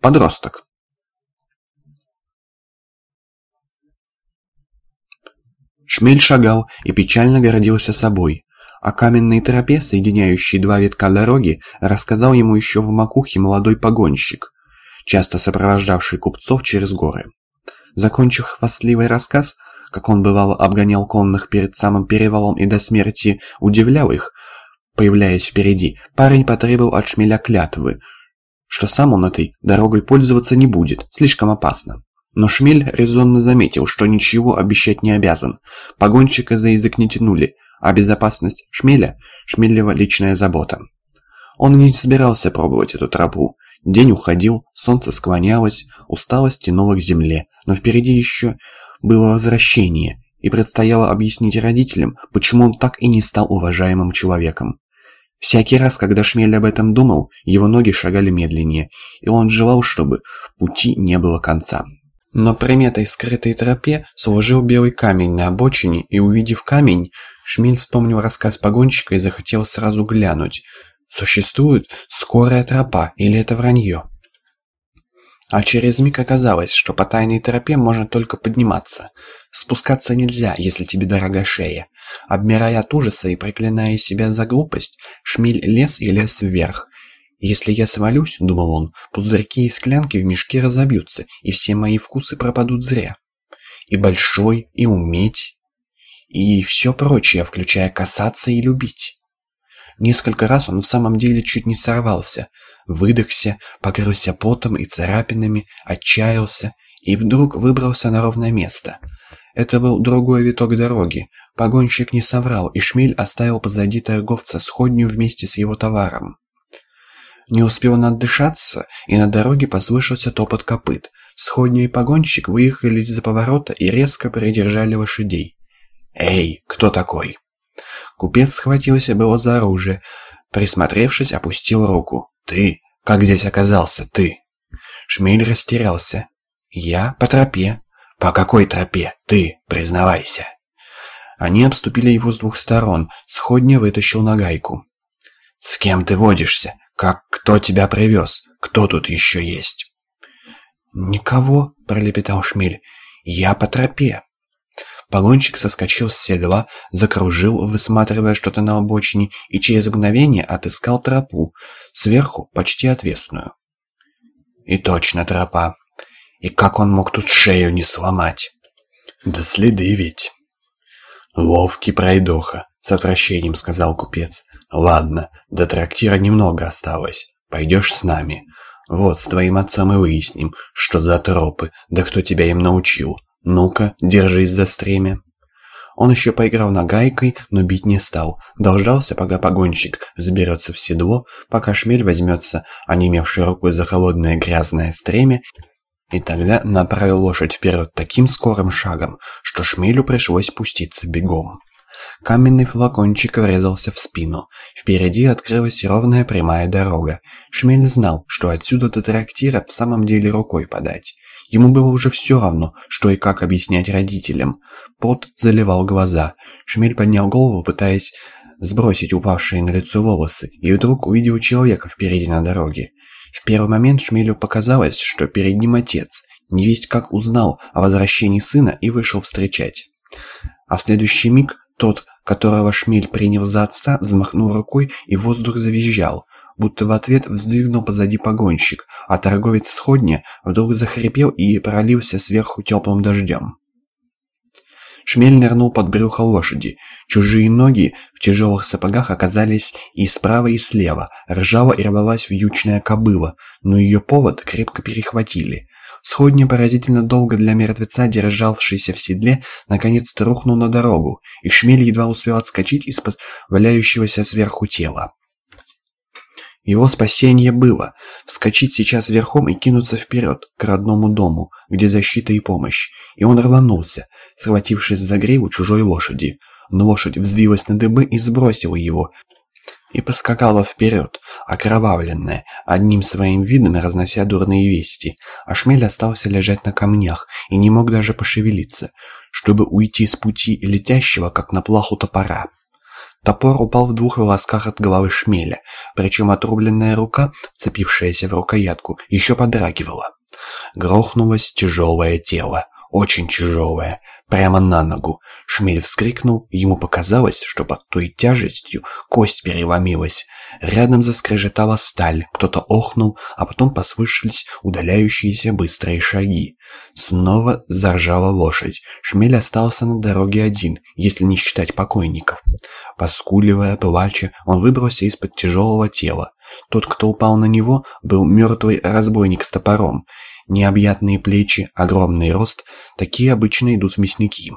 Подросток. Шмель шагал и печально гордился собой. О каменной тропе, соединяющей два витка дороги, рассказал ему еще в макухе молодой погонщик, часто сопровождавший купцов через горы. Закончив хвастливый рассказ, как он бывало обгонял конных перед самым перевалом и до смерти удивлял их, появляясь впереди, парень потребовал от шмеля клятвы, что сам он этой дорогой пользоваться не будет, слишком опасно. Но Шмель резонно заметил, что ничего обещать не обязан. Погонщика за язык не тянули, а безопасность Шмеля – Шмелева личная забота. Он не собирался пробовать эту тропу. День уходил, солнце склонялось, усталость тянула к земле, но впереди еще было возвращение, и предстояло объяснить родителям, почему он так и не стал уважаемым человеком. Всякий раз, когда Шмель об этом думал, его ноги шагали медленнее, и он желал, чтобы пути не было конца. Но приметой скрытой тропе служил белый камень на обочине, и увидев камень, Шмель вспомнил рассказ погонщика и захотел сразу глянуть, существует скорая тропа или это вранье. А через миг оказалось, что по тайной тропе можно только подниматься. Спускаться нельзя, если тебе дорога шея. Обмирая от ужаса и проклиная себя за глупость, Шмель лез и лез вверх. «Если я свалюсь, — думал он, — пузырьки и склянки в мешке разобьются, и все мои вкусы пропадут зря. И большой, и уметь, и все прочее, включая касаться и любить». Несколько раз он в самом деле чуть не сорвался, выдохся, покрылся потом и царапинами, отчаялся и вдруг выбрался на ровное место. Это был другой виток дороги. Погонщик не соврал, и Шмель оставил позади торговца сходню вместе с его товаром. Не успел он отдышаться, и на дороге послышался топот копыт. Сходня и погонщик выехали из-за поворота и резко придержали лошадей. «Эй, кто такой?» Купец схватился было за оружие, присмотревшись, опустил руку. «Ты? Как здесь оказался ты?» Шмель растерялся. «Я? По тропе». «По какой тропе? Ты? Признавайся». Они обступили его с двух сторон. Сходня вытащил нагайку. «С кем ты водишься? Как кто тебя привез? Кто тут еще есть?» «Никого», — пролепетал Шмель. «Я по тропе». Погонщик соскочил с седла, закружил, высматривая что-то на обочине, и через мгновение отыскал тропу, сверху почти отвесную. И точно тропа. И как он мог тут шею не сломать? Да следы ведь. Ловкий пройдоха, с отвращением сказал купец. «Ладно, до трактира немного осталось. Пойдешь с нами. Вот, с твоим отцом и выясним, что за тропы, да кто тебя им научил. Ну-ка, держись за стремя». Он еще поиграл нагайкой, но бить не стал. Дождался, пока погонщик заберется в седло, пока шмель возьмется, онемевшей рукой за холодное грязное стремя, и тогда направил лошадь вперед таким скорым шагом, что шмелю пришлось спуститься бегом. Каменный флакончик врезался в спину. Впереди открылась ровная прямая дорога. Шмель знал, что отсюда до трактира в самом деле рукой подать. Ему было уже все равно, что и как объяснять родителям. Пот заливал глаза. Шмель поднял голову, пытаясь сбросить упавшие на лицо волосы, и вдруг увидел человека впереди на дороге. В первый момент Шмелю показалось, что перед ним отец. Невесть как узнал о возвращении сына и вышел встречать. А в следующий миг тот, которого Шмель принял за отца, взмахнул рукой, и воздух завизжал, будто в ответ вздвигнул позади погонщик, а торговец сходня вдруг захрипел и пролился сверху теплым дождем. Шмель нырнул под брюхо лошади. Чужие ноги в тяжелых сапогах оказались и справа, и слева. Ржала и рвалась вьючная кобыла, но ее повод крепко перехватили. Сходня поразительно долго для мертвеца, державшийся в седле, наконец-то рухнул на дорогу, и Шмель едва успел отскочить из-под валяющегося сверху тела. Его спасение было – вскочить сейчас верхом и кинуться вперед, к родному дому, где защита и помощь. И он рванулся, схватившись за гриву чужой лошади. Но лошадь взвилась на дыбы и сбросила его, и поскакала вперед, окровавленная, одним своим видом разнося дурные вести, а шмель остался лежать на камнях и не мог даже пошевелиться, чтобы уйти с пути летящего, как на плаху топора. Топор упал в двух волосках от головы шмеля, причем отрубленная рука, цепившаяся в рукоятку, еще подрагивала. Грохнулось тяжелое тело, очень тяжелое, прямо на ногу. Шмель вскрикнул, ему показалось, что под той тяжестью кость переломилась. Рядом заскрежетала сталь, кто-то охнул, а потом послышались удаляющиеся быстрые шаги. Снова заржала лошадь. Шмель остался на дороге один, если не считать покойников. Поскуливая, плача, он выбрался из-под тяжелого тела. Тот, кто упал на него, был мертвый разбойник с топором. Необъятные плечи, огромный рост, такие обычно идут в мясники.